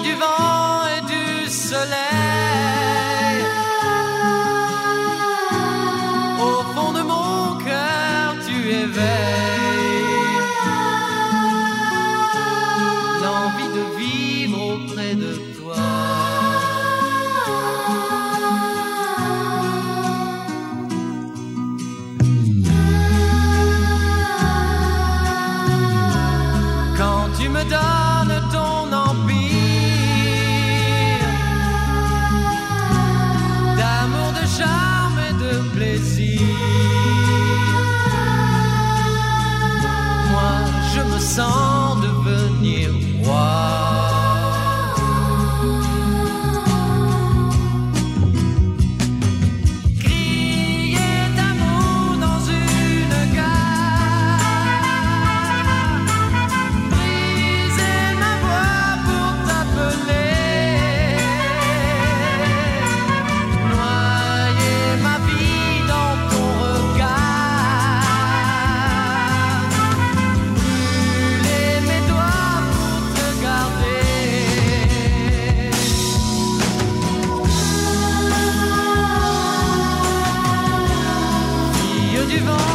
du vent et du soleil. Au fond de mon cœur, tu éveilles l'envie de vivre auprès de toi. vivant